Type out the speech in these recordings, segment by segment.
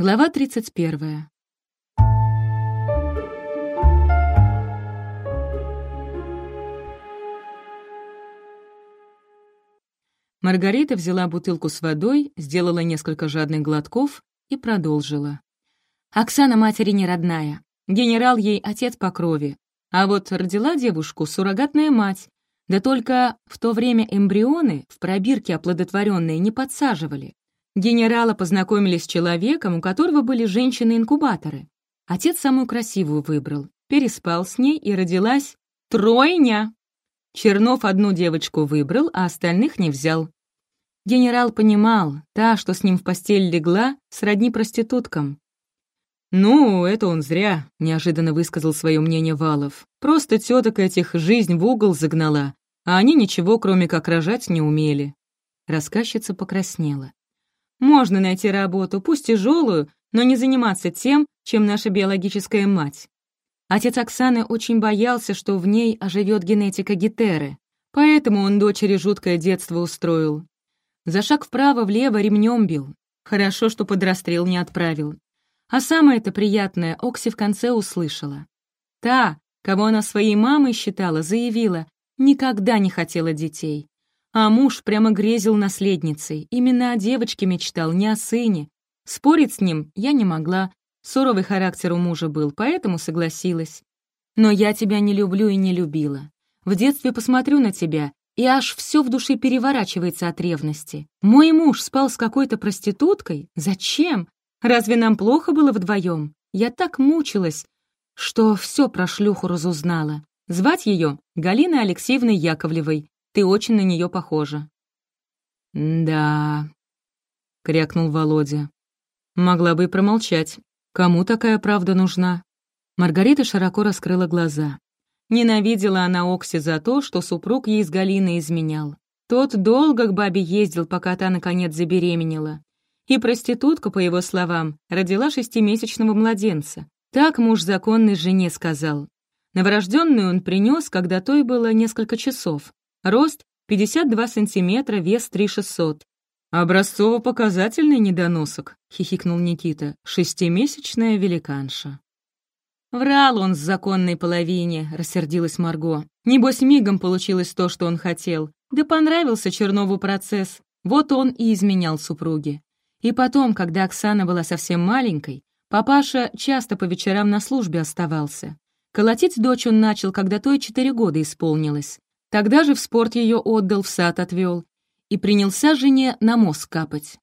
Глава 31. Маргарита взяла бутылку с водой, сделала несколько жадных глотков и продолжила. «Оксана матери не родная. Генерал ей отец по крови. А вот родила девушку суррогатная мать. Да только в то время эмбрионы в пробирке оплодотворенные не подсаживали. Генерала познакомились с человеком, у которого были женщины-инкубаторы. Отец самую красивую выбрал, переспал с ней и родилась тройня. Чернов одну девочку выбрал, а остальных не взял. Генерал понимал, та, что с ним в постель легла, сродни проституткам. «Ну, это он зря», — неожиданно высказал свое мнение Валов. «Просто теток этих жизнь в угол загнала, а они ничего, кроме как рожать, не умели». Рассказчица покраснела. Можно найти работу, пусть тяжелую, но не заниматься тем, чем наша биологическая мать. Отец Оксаны очень боялся, что в ней оживет генетика Гетеры, поэтому он дочери жуткое детство устроил. За шаг вправо-влево ремнем бил. Хорошо, что под расстрел не отправил. А самое-то приятное Окси в конце услышала. Та, кого она своей мамой считала, заявила, никогда не хотела детей. А муж прямо грезил наследницей. Именно о девочке мечтал, не о сыне. Спорить с ним я не могла. Суровый характер у мужа был, поэтому согласилась. Но я тебя не люблю и не любила. В детстве посмотрю на тебя, и аж все в душе переворачивается от ревности. Мой муж спал с какой-то проституткой? Зачем? Разве нам плохо было вдвоем? Я так мучилась, что все про шлюху разузнала. Звать ее Галина Алексеевной Яковлевой. Ты очень на нее похожа». «Да», — крякнул Володя. «Могла бы и промолчать. Кому такая правда нужна?» Маргарита широко раскрыла глаза. Ненавидела она Окси за то, что супруг ей с Галиной изменял. Тот долго к бабе ездил, пока та, наконец, забеременела. И проститутка, по его словам, родила шестимесячного младенца. Так муж законной жене сказал. Новорожденную он принес, когда той было несколько часов. Рост 52 сантиметра, вес 3600. «Образцово-показательный недоносок», — хихикнул Никита, — «шестимесячная великанша». «Врал он с законной половине», — рассердилась Марго. «Небось, мигом получилось то, что он хотел. Да понравился Чернову процесс. Вот он и изменял супруге. И потом, когда Оксана была совсем маленькой, папаша часто по вечерам на службе оставался. Колотить дочь он начал, когда той четыре года исполнилось. Тогда же в спорт ее отдал, в сад отвел и принялся жене на мозг капать.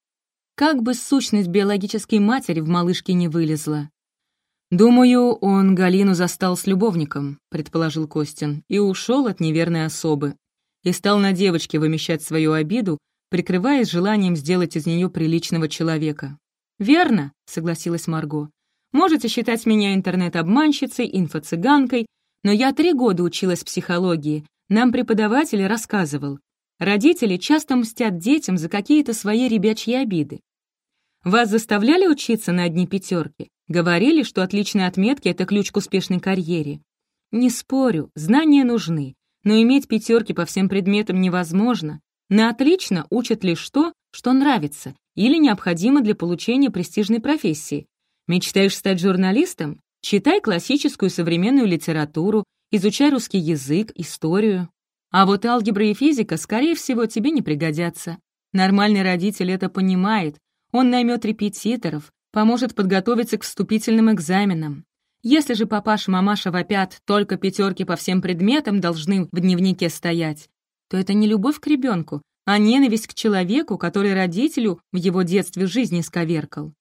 Как бы сущность биологической матери в малышке не вылезла. «Думаю, он Галину застал с любовником», — предположил Костин, и ушел от неверной особы. И стал на девочке вымещать свою обиду, прикрываясь желанием сделать из нее приличного человека. «Верно», — согласилась Марго. «Можете считать меня интернет-обманщицей, инфо-цыганкой, но я три года училась психологии, нам преподаватель рассказывал, родители часто мстят детям за какие-то свои ребячьи обиды. Вас заставляли учиться на одни пятерки? Говорили, что отличные отметки — это ключ к успешной карьере. Не спорю, знания нужны, но иметь пятерки по всем предметам невозможно. На отлично учат лишь то, что нравится или необходимо для получения престижной профессии. Мечтаешь стать журналистом? Читай классическую современную литературу, изучай русский язык, историю. А вот алгебра и физика, скорее всего, тебе не пригодятся. Нормальный родитель это понимает. Он наймет репетиторов, поможет подготовиться к вступительным экзаменам. Если же папаша-мамаша вопят, только пятерки по всем предметам должны в дневнике стоять, то это не любовь к ребенку, а ненависть к человеку, который родителю в его детстве жизни сковеркал.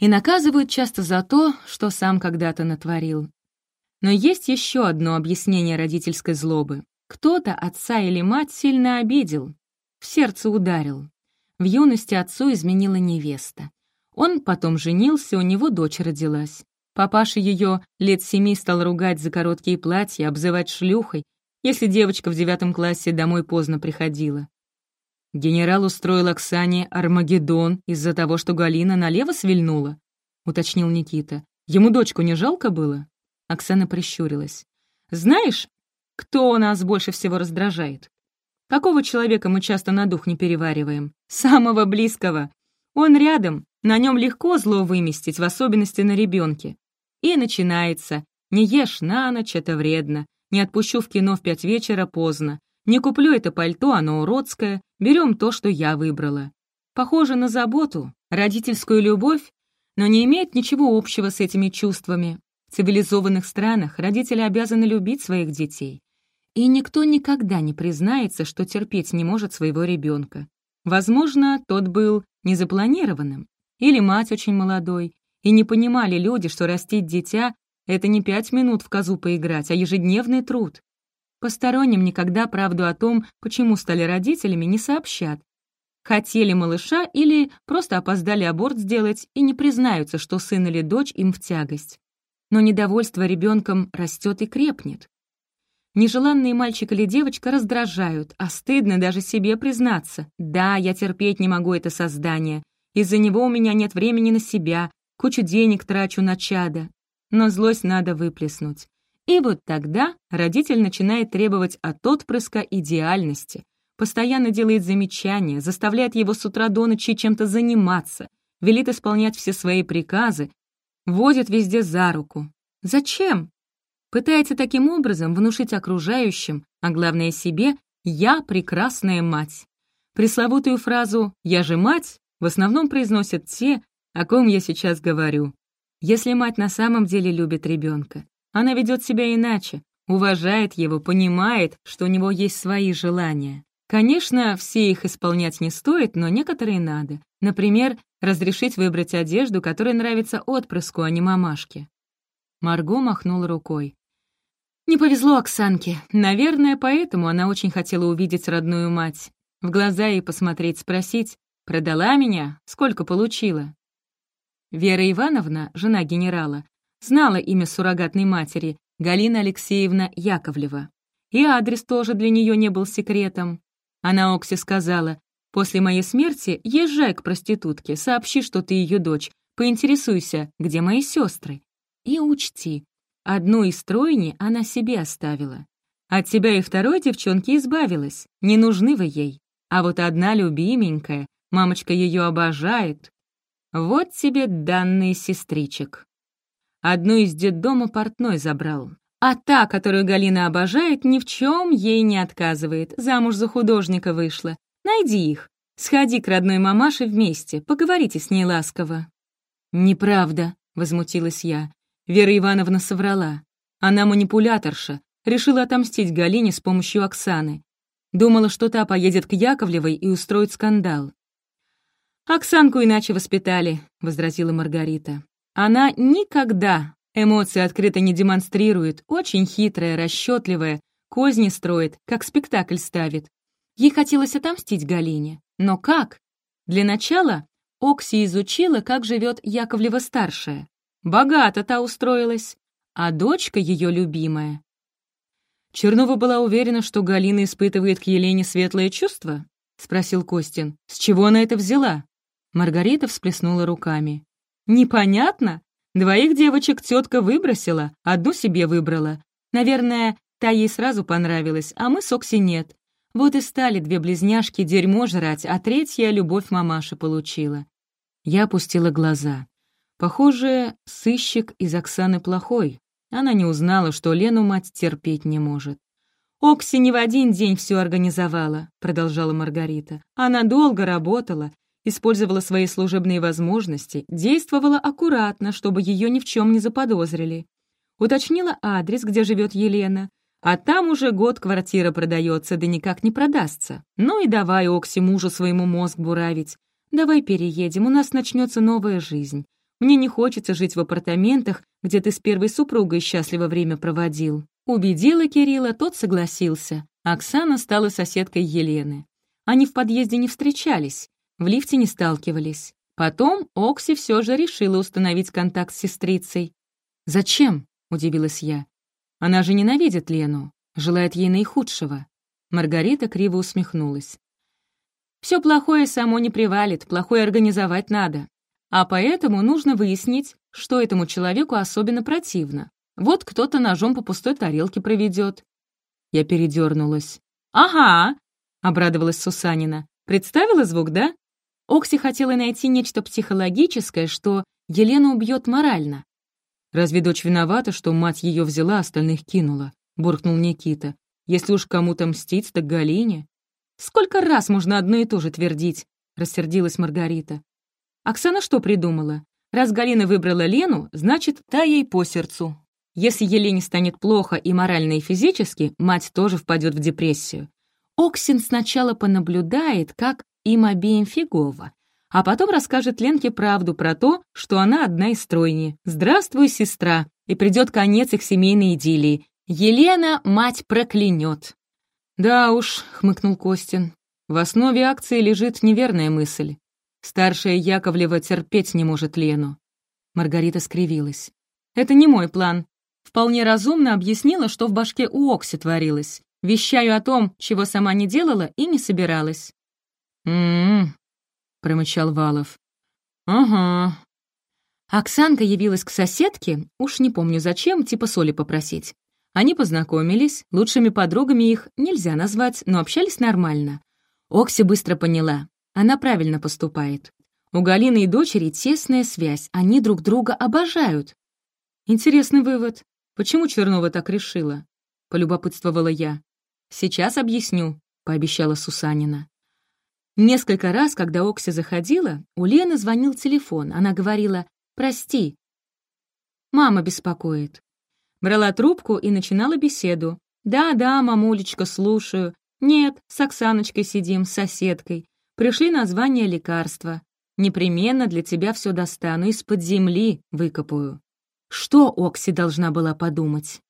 И наказывают часто за то, что сам когда-то натворил. Но есть еще одно объяснение родительской злобы. Кто-то отца или мать сильно обидел, в сердце ударил. В юности отцу изменила невеста. Он потом женился, у него дочь родилась. Папаша ее лет семи стал ругать за короткие платья, обзывать шлюхой, если девочка в девятом классе домой поздно приходила. Генерал устроил Оксане Армагеддон из-за того, что Галина налево свильнула, уточнил Никита. Ему дочку не жалко было? Оксана прищурилась. «Знаешь, кто нас больше всего раздражает? Какого человека мы часто на дух не перевариваем? Самого близкого. Он рядом, На нем легко зло выместить, в особенности на ребенке. И начинается. Не ешь на ночь, это вредно. Не отпущу в кино в пять вечера, поздно. Не куплю это пальто, оно уродское. Берем то, что я выбрала. Похоже на заботу, родительскую любовь, но не имеет ничего общего с этими чувствами. Цивилизованных странах родители обязаны любить своих детей. И никто никогда не признается, что терпеть не может своего ребенка. Возможно, тот был незапланированным, или мать очень молодой, и не понимали люди, что растить дитя — это не пять минут в козу поиграть, а ежедневный труд. Посторонним никогда правду о том, почему стали родителями, не сообщат. Хотели малыша или просто опоздали аборт сделать и не признаются, что сын или дочь им в тягость. Но недовольство ребенком растет и крепнет. Нежеланные мальчик или девочка раздражают, а стыдно даже себе признаться. Да, я терпеть не могу это создание. Из-за него у меня нет времени на себя, кучу денег трачу на чада. Но злость надо выплеснуть. И вот тогда родитель начинает требовать от отпрыска идеальности. Постоянно делает замечания, заставляет его с утра до ночи чем-то заниматься, велит исполнять все свои приказы, водит везде за руку. Зачем? Пытается таким образом внушить окружающим, а главное себе, «я прекрасная мать». Пресловутую фразу «я же мать» в основном произносят те, о ком я сейчас говорю. Если мать на самом деле любит ребенка, она ведет себя иначе, уважает его, понимает, что у него есть свои желания. Конечно, все их исполнять не стоит, но некоторые надо. Например, разрешить выбрать одежду, которая нравится отпрыску, а не мамашке. Марго махнула рукой. Не повезло Оксанке. Наверное, поэтому она очень хотела увидеть родную мать. В глаза ей посмотреть, спросить, «Продала меня? Сколько получила?» Вера Ивановна, жена генерала, знала имя суррогатной матери, Галина Алексеевна Яковлева. И адрес тоже для нее не был секретом. Она Оксе сказала, «После моей смерти езжай к проститутке, сообщи, что ты ее дочь, поинтересуйся, где мои сестры. И учти, Одну из тройни она себе оставила. От тебя и второй девчонки избавилась, не нужны вы ей. А вот одна любименькая, мамочка ее обожает. Вот тебе данные сестричек. Одну из детдома портной забрал. А та, которую Галина обожает, ни в чем ей не отказывает. Замуж за художника вышла. Найди их. Сходи к родной мамаше вместе, поговорите с ней ласково». «Неправда», — возмутилась я. Вера Ивановна соврала. Она манипуляторша, решила отомстить Галине с помощью Оксаны. Думала, что та поедет к Яковлевой и устроит скандал. «Оксанку иначе воспитали», — возразила Маргарита. «Она никогда эмоции открыто не демонстрирует, очень хитрая, расчетливая, козни строит, как спектакль ставит. Ей хотелось отомстить Галине. Но как? Для начала Окси изучила, как живет Яковлева-старшая. Богато та устроилась, а дочка ее любимая. Чернова была уверена, что Галина испытывает к Елене светлое чувство? спросил Костин. С чего она это взяла? Маргарита всплеснула руками. Непонятно. Двоих девочек тетка выбросила, одну себе выбрала. Наверное, та ей сразу понравилась, а мы с Окси нет. Вот и стали две близняшки дерьмо жрать, а третья любовь мамаши получила. Я опустила глаза. Похоже, сыщик из Оксаны плохой. Она не узнала, что Лену мать терпеть не может. «Окси не в один день все организовала», — продолжала Маргарита. «Она долго работала, использовала свои служебные возможности, действовала аккуратно, чтобы ее ни в чем не заподозрили. Уточнила адрес, где живет Елена, а там уже год квартира продается, да никак не продастся. Ну и давай, Окси, мужу своему мозг буравить. Давай переедем, у нас начнется новая жизнь. Мне не хочется жить в апартаментах, где ты с первой супругой счастливо время проводил». Убедила Кирилла, тот согласился. Оксана стала соседкой Елены. Они в подъезде не встречались, в лифте не сталкивались. Потом Окси все же решила установить контакт с сестрицей. «Зачем?» — удивилась я. «Она же ненавидит Лену, желает ей наихудшего». Маргарита криво усмехнулась. «Все плохое само не привалит, плохое организовать надо. А поэтому нужно выяснить, что этому человеку особенно противно. Вот кто-то ножом по пустой тарелке проведет. Я передернулась. «Ага!» — обрадовалась Сусанина. «Представила звук, да?» Окси хотела найти нечто психологическое, что Елену убьет морально. «Разве дочь виновата, что мать ее взяла, остальных кинула?» — буркнул Никита. «Если уж кому-то мстить, так Галине». «Сколько раз можно одно и то же твердить?» — рассердилась Маргарита. Оксана что придумала? Раз Галина выбрала Лену, значит, та ей по сердцу. Если Елене станет плохо и морально, и физически, мать тоже впадет в депрессию. Оксин сначала понаблюдает, как им обеим фигово, а потом расскажет Ленке правду про то, что она одна из тройни. «Здравствуй, сестра!» И придет конец их семейной идиллии. Елена мать проклянет. «Да уж», — хмыкнул Костин, — «в основе акции лежит неверная мысль. Старшая Яковлева терпеть не может Лену». Маргарита скривилась. «Это не мой план. Вполне разумно объяснила, что в башке у Окси творилось. Вещаю о том, чего сама не делала и не собиралась. «М-м-м», промычал Валов. «Ага». Оксанка явилась к соседке, уж не помню зачем, типа соли попросить. Они познакомились, лучшими подругами их нельзя назвать, но общались нормально. Окси быстро поняла, она правильно поступает. У Галины и дочери тесная связь, они друг друга обожают. Интересный вывод. Почему Чернова так решила? Полюбопытствовала я. Сейчас объясню, пообещала Сусанина. Несколько раз, когда Окси заходила, у Лены звонил телефон. Она говорила «Прости». «Мама беспокоит». Брала трубку и начинала беседу. «Да-да, мамулечка, слушаю. Нет, с Оксаночкой сидим, с соседкой. Пришли название лекарства. Непременно для тебя все достану, из-под земли выкопаю». Что Окси должна была подумать?